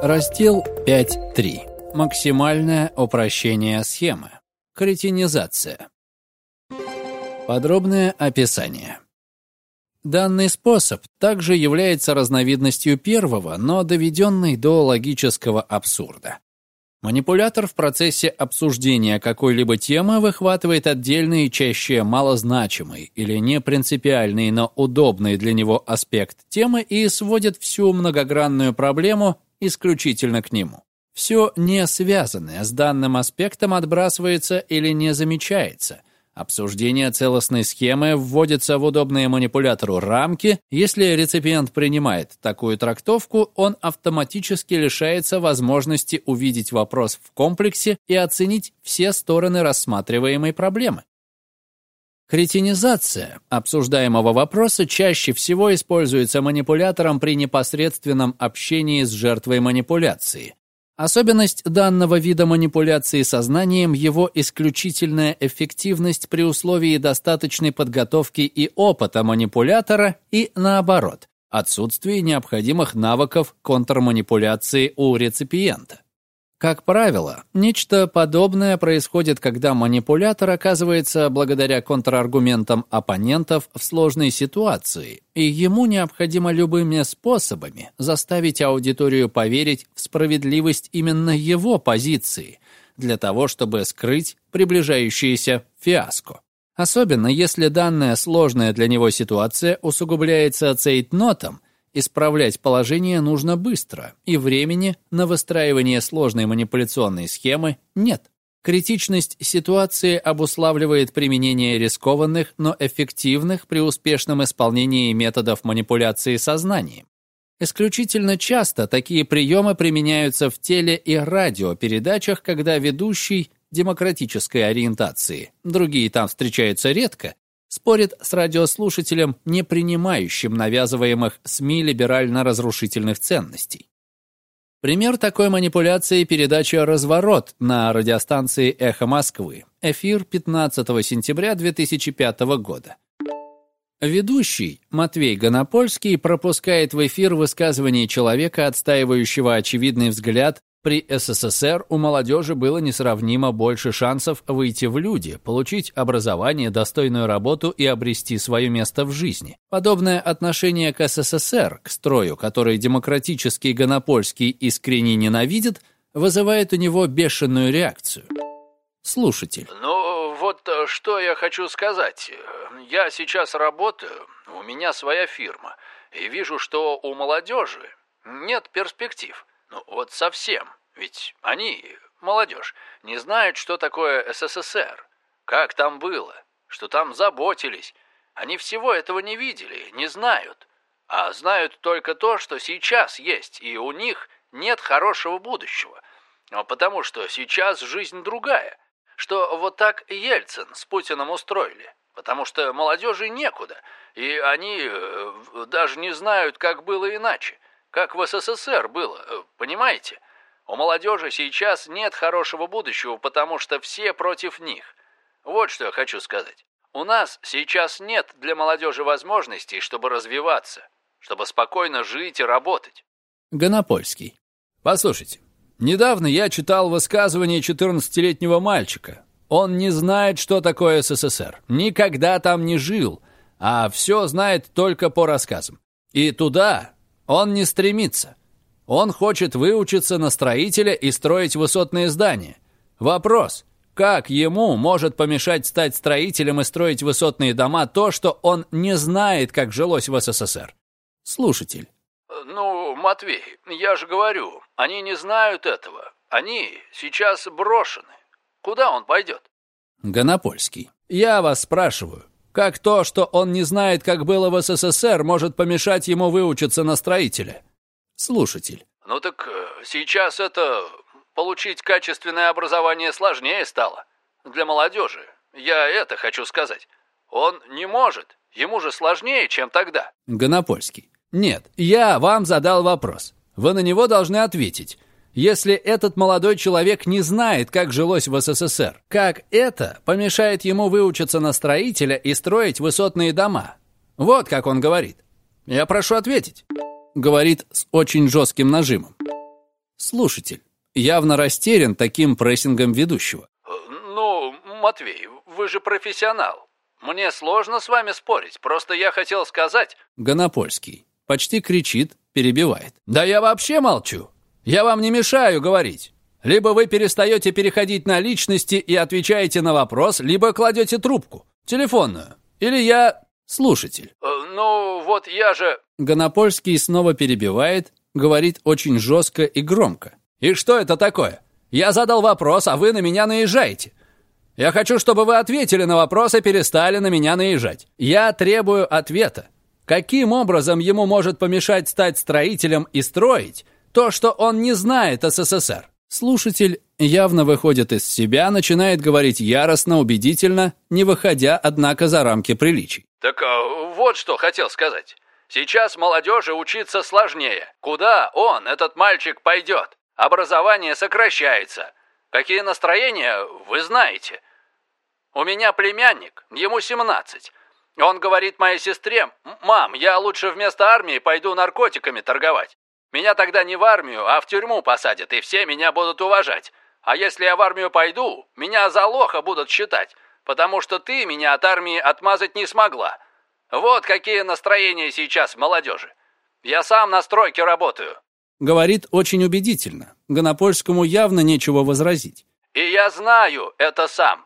Раздел 5.3. Максимальное упрощение схемы. Кретинизация. Подробное описание. Данный способ также является разновидностью первого, но доведенный до логического абсурда. Манипулятор в процессе обсуждения какой-либо темы выхватывает отдельный, чаще малозначимый или не принципиальный, но удобный для него аспект темы и сводит всю многогранную проблему исключительно к нему. Все не связанное с данным аспектом отбрасывается или не замечается. Обсуждение целостной схемы вводится в удобные манипулятору рамки. Если реципиент принимает такую трактовку, он автоматически лишается возможности увидеть вопрос в комплексе и оценить все стороны рассматриваемой проблемы. Кретинизация обсуждаемого вопроса чаще всего используется манипулятором при непосредственном общении с жертвой манипуляции. Особенность данного вида манипуляции сознанием – его исключительная эффективность при условии достаточной подготовки и опыта манипулятора и, наоборот, отсутствие необходимых навыков контрманипуляции у реципиента. Как правило, нечто подобное происходит, когда манипулятор оказывается благодаря контраргументам оппонентов в сложной ситуации, и ему необходимо любыми способами заставить аудиторию поверить в справедливость именно его позиции, для того, чтобы скрыть приближающееся фиаско. Особенно если данная сложная для него ситуация усугубляется цейтнотом, Исправлять положение нужно быстро, и времени на выстраивание сложной манипуляционной схемы нет. Критичность ситуации обуславливает применение рискованных, но эффективных при успешном исполнении методов манипуляции сознанием. Исключительно часто такие приемы применяются в теле- и радиопередачах, когда ведущий демократической ориентации, другие там встречаются редко, спорит с радиослушателем, не принимающим навязываемых СМИ либерально-разрушительных ценностей. Пример такой манипуляции – передача «Разворот» на радиостанции «Эхо Москвы». Эфир 15 сентября 2005 года. Ведущий Матвей Гонопольский пропускает в эфир высказывание человека, отстаивающего очевидный взгляд при СССР у молодежи было несравнимо больше шансов выйти в люди, получить образование, достойную работу и обрести свое место в жизни. Подобное отношение к СССР, к строю, который демократический Гонопольский искренне ненавидит, вызывает у него бешеную реакцию. Слушатель. Ну, вот э, что я хочу сказать. Я сейчас работаю, у меня своя фирма, и вижу, что у молодежи нет перспектив. Ну вот совсем. Ведь они, молодежь, не знают, что такое СССР. Как там было, что там заботились. Они всего этого не видели, не знают. А знают только то, что сейчас есть, и у них нет хорошего будущего. Потому что сейчас жизнь другая. Что вот так Ельцин с Путиным устроили. Потому что молодежи некуда, и они э, даже не знают, как было иначе. Как в СССР было, э, понимаете? У молодежи сейчас нет хорошего будущего, потому что все против них. Вот что я хочу сказать. У нас сейчас нет для молодежи возможностей, чтобы развиваться, чтобы спокойно жить и работать. Гонопольский. Послушайте, недавно я читал высказывание 14-летнего мальчика. Он не знает, что такое СССР, никогда там не жил, а все знает только по рассказам. И туда он не стремится. Он хочет выучиться на строителя и строить высотные здания. Вопрос, как ему может помешать стать строителем и строить высотные дома то, что он не знает, как жилось в СССР? Слушатель. Ну, Матвей, я же говорю, они не знают этого. Они сейчас брошены. Куда он пойдет? Гонопольский. Я вас спрашиваю, как то, что он не знает, как было в СССР, может помешать ему выучиться на строителя? Слушатель. Ну так э, сейчас это получить качественное образование сложнее стало. Для молодежи. Я это хочу сказать. Он не может. Ему же сложнее, чем тогда. Гонопольский. Нет, я вам задал вопрос. Вы на него должны ответить. Если этот молодой человек не знает, как жилось в СССР, как это помешает ему выучиться на строителя и строить высотные дома? Вот как он говорит. Я прошу ответить говорит с очень жестким нажимом. Слушатель явно растерян таким прессингом ведущего. Ну, Матвей, вы же профессионал. Мне сложно с вами спорить, просто я хотел сказать... Гонопольский почти кричит, перебивает. Да я вообще молчу. Я вам не мешаю говорить. Либо вы перестаете переходить на личности и отвечаете на вопрос, либо кладете трубку, телефонную. Или я слушатель. Э, ну, вот я же... Гонопольский снова перебивает, говорит очень жестко и громко. И что это такое? Я задал вопрос, а вы на меня наезжаете. Я хочу, чтобы вы ответили на вопрос и перестали на меня наезжать. Я требую ответа. Каким образом ему может помешать стать строителем и строить то, что он не знает о СССР? Слушатель явно выходит из себя, начинает говорить яростно, убедительно, не выходя, однако, за рамки приличий. Так а, вот что хотел сказать. Сейчас молодежи учиться сложнее. Куда он, этот мальчик, пойдет? Образование сокращается. Какие настроения, вы знаете. У меня племянник, ему 17. Он говорит моей сестре, «Мам, я лучше вместо армии пойду наркотиками торговать. Меня тогда не в армию, а в тюрьму посадят, и все меня будут уважать. А если я в армию пойду, меня за лоха будут считать, потому что ты меня от армии отмазать не смогла. Вот какие настроения сейчас молодежи. Я сам на стройке работаю». Говорит очень убедительно. Гонопольскому явно нечего возразить. «И я знаю это сам.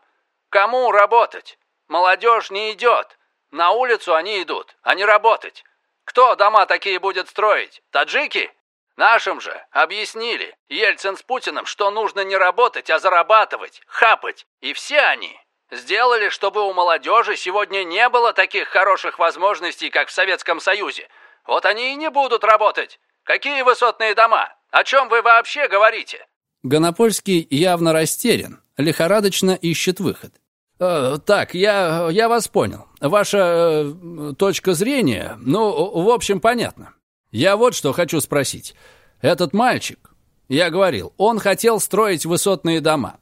Кому работать? Молодежь не идет. На улицу они идут, а не работать. Кто дома такие будет строить? Таджики? Нашим же объяснили, Ельцин с Путиным, что нужно не работать, а зарабатывать, хапать. И все они сделали, чтобы у молодежи сегодня не было таких хороших возможностей, как в Советском Союзе. Вот они и не будут работать. Какие высотные дома? О чем вы вообще говорите? Гонопольский явно растерян, лихорадочно ищет выход. Э, так, я, я вас понял. Ваша э, точка зрения, ну, в общем, понятно. Я вот что хочу спросить. Этот мальчик, я говорил, он хотел строить высотные дома.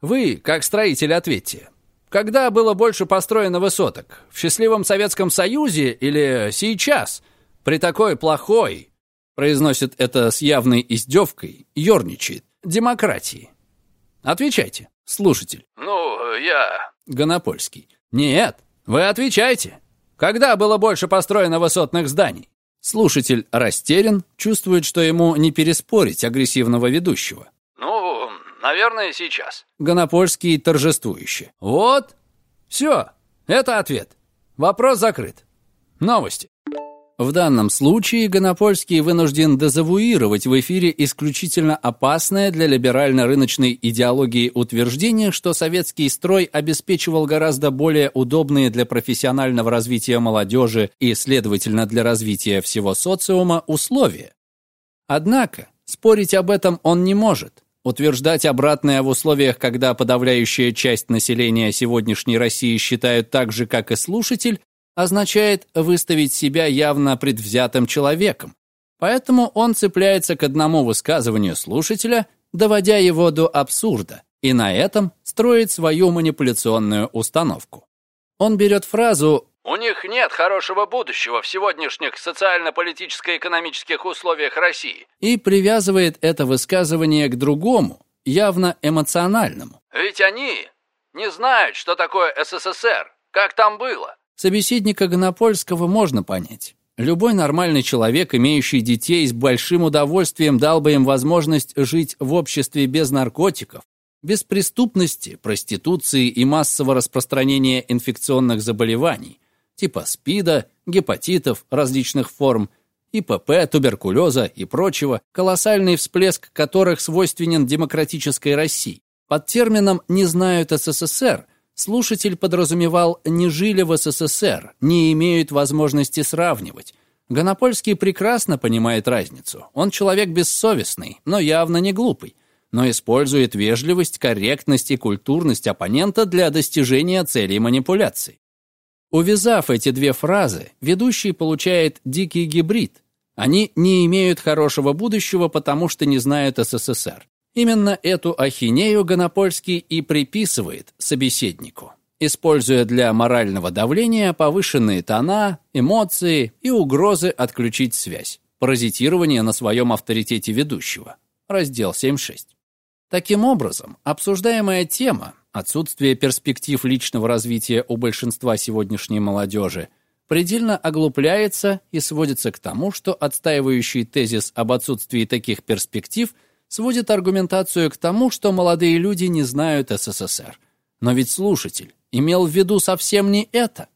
Вы, как строитель, ответьте. Когда было больше построено высоток? В счастливом Советском Союзе или сейчас? При такой плохой, произносит это с явной издевкой, ерничает, демократии. Отвечайте, слушатель. Ну, я... Гонопольский. Нет, вы отвечайте. Когда было больше построено высотных зданий? Слушатель растерян, чувствует, что ему не переспорить агрессивного ведущего. Ну, наверное, сейчас. Гонопольский торжествующе. Вот, все, это ответ. Вопрос закрыт. Новости. В данном случае Гонопольский вынужден дезавуировать в эфире исключительно опасное для либерально-рыночной идеологии утверждение, что советский строй обеспечивал гораздо более удобные для профессионального развития молодежи и, следовательно, для развития всего социума условия. Однако, спорить об этом он не может. Утверждать обратное в условиях, когда подавляющая часть населения сегодняшней России считают так же, как и слушатель, означает выставить себя явно предвзятым человеком. Поэтому он цепляется к одному высказыванию слушателя, доводя его до абсурда, и на этом строит свою манипуляционную установку. Он берет фразу «У них нет хорошего будущего в сегодняшних социально-политическо-экономических условиях России» и привязывает это высказывание к другому, явно эмоциональному. «Ведь они не знают, что такое СССР, как там было. Собеседника Гонопольского можно понять. Любой нормальный человек, имеющий детей, с большим удовольствием дал бы им возможность жить в обществе без наркотиков, без преступности, проституции и массового распространения инфекционных заболеваний, типа СПИДа, гепатитов различных форм, ИПП, туберкулеза и прочего, колоссальный всплеск которых свойственен демократической России. Под термином «не знают СССР» Слушатель подразумевал, не жили в СССР, не имеют возможности сравнивать. Гонопольский прекрасно понимает разницу. Он человек бессовестный, но явно не глупый, но использует вежливость, корректность и культурность оппонента для достижения целей манипуляции. Увязав эти две фразы, ведущий получает дикий гибрид. Они не имеют хорошего будущего, потому что не знают СССР. Именно эту ахинею Гонопольский и приписывает собеседнику, используя для морального давления повышенные тона, эмоции и угрозы отключить связь, паразитирование на своем авторитете ведущего. раздел 7.6. Таким образом, обсуждаемая тема отсутствие перспектив личного развития у большинства сегодняшней молодежи предельно оглупляется и сводится к тому, что отстаивающий тезис об отсутствии таких перспектив сводит аргументацию к тому, что молодые люди не знают СССР. Но ведь слушатель имел в виду совсем не это.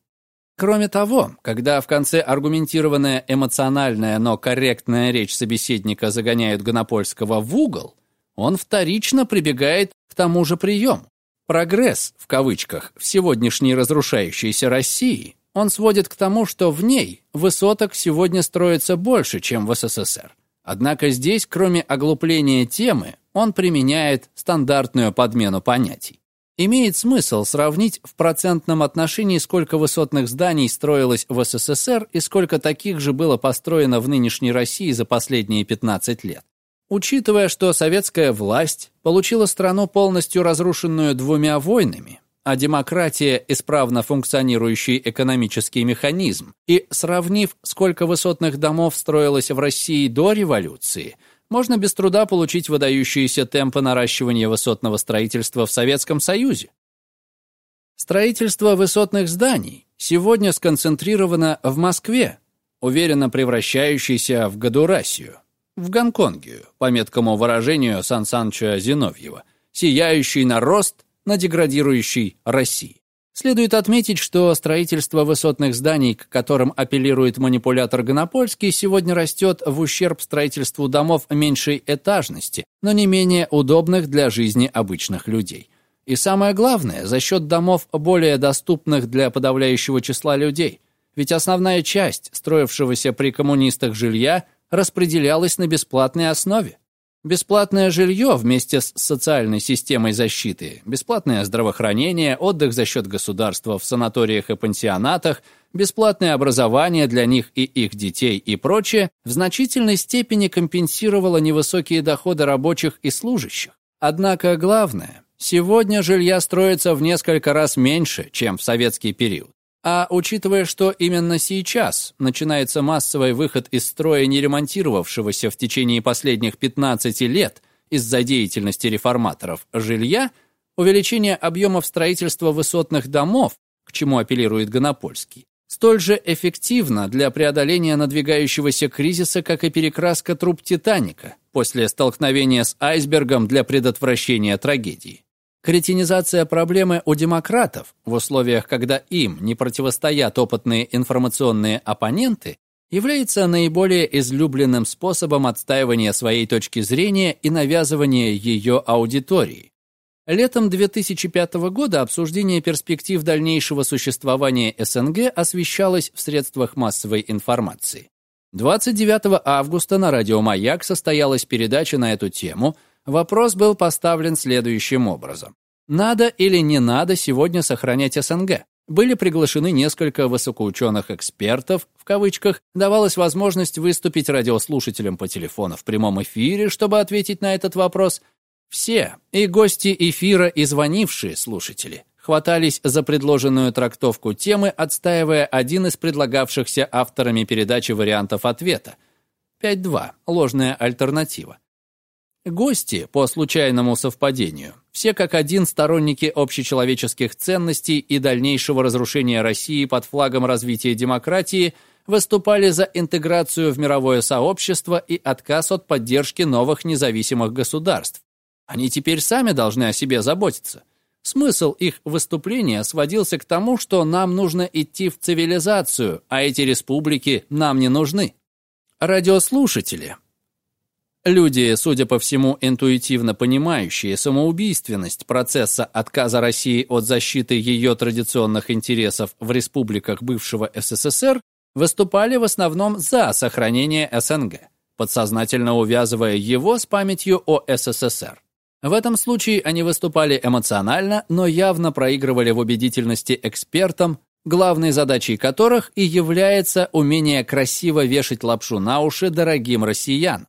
Кроме того, когда в конце аргументированная эмоциональная, но корректная речь собеседника загоняет Гонопольского в угол, он вторично прибегает к тому же приему. Прогресс, в кавычках, в сегодняшней разрушающейся России, он сводит к тому, что в ней высоток сегодня строится больше, чем в СССР. Однако здесь, кроме оглупления темы, он применяет стандартную подмену понятий. Имеет смысл сравнить в процентном отношении, сколько высотных зданий строилось в СССР и сколько таких же было построено в нынешней России за последние 15 лет. Учитывая, что советская власть получила страну полностью разрушенную двумя войнами, а демократия – исправно функционирующий экономический механизм, и сравнив, сколько высотных домов строилось в России до революции – можно без труда получить выдающиеся темпы наращивания высотного строительства в Советском Союзе. Строительство высотных зданий сегодня сконцентрировано в Москве, уверенно превращающейся в Гадурасию, в Гонконгию, по меткому выражению Сан Санчо Зиновьева, сияющий на рост на деградирующей России. Следует отметить, что строительство высотных зданий, к которым апеллирует манипулятор Гонопольский, сегодня растет в ущерб строительству домов меньшей этажности, но не менее удобных для жизни обычных людей. И самое главное, за счет домов более доступных для подавляющего числа людей. Ведь основная часть строившегося при коммунистах жилья распределялась на бесплатной основе. Бесплатное жилье вместе с социальной системой защиты, бесплатное здравоохранение, отдых за счет государства в санаториях и пансионатах, бесплатное образование для них и их детей и прочее в значительной степени компенсировало невысокие доходы рабочих и служащих. Однако главное, сегодня жилья строится в несколько раз меньше, чем в советский период. А учитывая, что именно сейчас начинается массовый выход из строя неремонтировавшегося в течение последних 15 лет из-за деятельности реформаторов жилья, увеличение объемов строительства высотных домов, к чему апеллирует Гонопольский, столь же эффективно для преодоления надвигающегося кризиса, как и перекраска труб «Титаника» после столкновения с айсбергом для предотвращения трагедии. Кретинизация проблемы у демократов в условиях, когда им не противостоят опытные информационные оппоненты, является наиболее излюбленным способом отстаивания своей точки зрения и навязывания ее аудитории. Летом 2005 года обсуждение перспектив дальнейшего существования СНГ освещалось в средствах массовой информации. 29 августа на радио «Маяк» состоялась передача на эту тему – Вопрос был поставлен следующим образом. Надо или не надо сегодня сохранять СНГ? Были приглашены несколько высокоученых экспертов, в кавычках, давалась возможность выступить радиослушателям по телефону в прямом эфире, чтобы ответить на этот вопрос. Все, и гости эфира, и звонившие слушатели, хватались за предложенную трактовку темы, отстаивая один из предлагавшихся авторами передачи вариантов ответа. 5.2. Ложная альтернатива. Гости, по случайному совпадению, все как один сторонники общечеловеческих ценностей и дальнейшего разрушения России под флагом развития демократии, выступали за интеграцию в мировое сообщество и отказ от поддержки новых независимых государств. Они теперь сами должны о себе заботиться. Смысл их выступления сводился к тому, что нам нужно идти в цивилизацию, а эти республики нам не нужны. Радиослушатели, Люди, судя по всему, интуитивно понимающие самоубийственность процесса отказа России от защиты ее традиционных интересов в республиках бывшего СССР, выступали в основном за сохранение СНГ, подсознательно увязывая его с памятью о СССР. В этом случае они выступали эмоционально, но явно проигрывали в убедительности экспертам, главной задачей которых и является умение красиво вешать лапшу на уши дорогим россиян,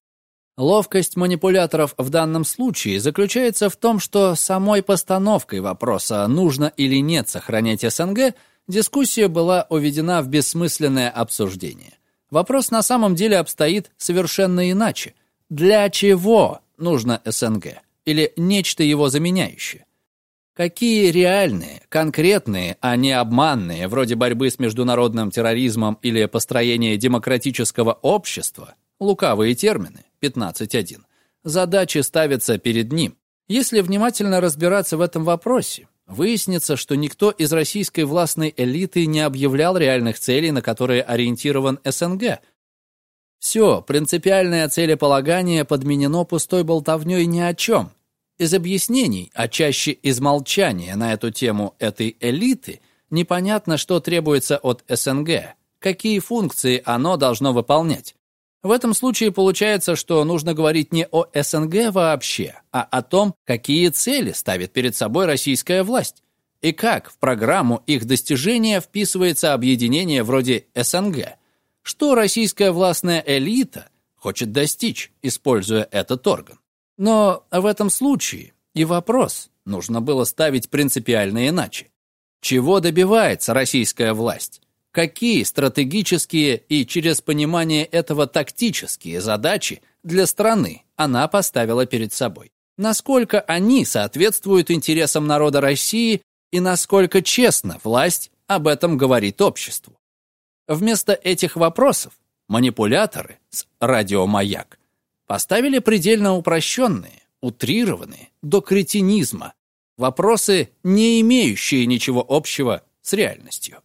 Ловкость манипуляторов в данном случае заключается в том, что самой постановкой вопроса, нужно или нет сохранять СНГ, дискуссия была уведена в бессмысленное обсуждение. Вопрос на самом деле обстоит совершенно иначе. Для чего нужно СНГ или нечто его заменяющее. Какие реальные, конкретные, а не обманные, вроде борьбы с международным терроризмом или построения демократического общества, лукавые термины, 15.1, задачи ставятся перед ним. Если внимательно разбираться в этом вопросе, выяснится, что никто из российской властной элиты не объявлял реальных целей, на которые ориентирован СНГ. Все, принципиальное целеполагание подменено пустой болтовней ни о чем. Из объяснений, а чаще из молчания на эту тему этой элиты, непонятно, что требуется от СНГ, какие функции оно должно выполнять. В этом случае получается, что нужно говорить не о СНГ вообще, а о том, какие цели ставит перед собой российская власть и как в программу их достижения вписывается объединение вроде СНГ. Что российская властная элита хочет достичь, используя этот орган. Но в этом случае и вопрос нужно было ставить принципиально иначе. Чего добивается российская власть? Какие стратегические и через понимание этого тактические задачи для страны она поставила перед собой. Насколько они соответствуют интересам народа России и насколько честно власть об этом говорит обществу. Вместо этих вопросов манипуляторы с радиомаяк поставили предельно упрощенные, утрированные до кретинизма вопросы, не имеющие ничего общего с реальностью.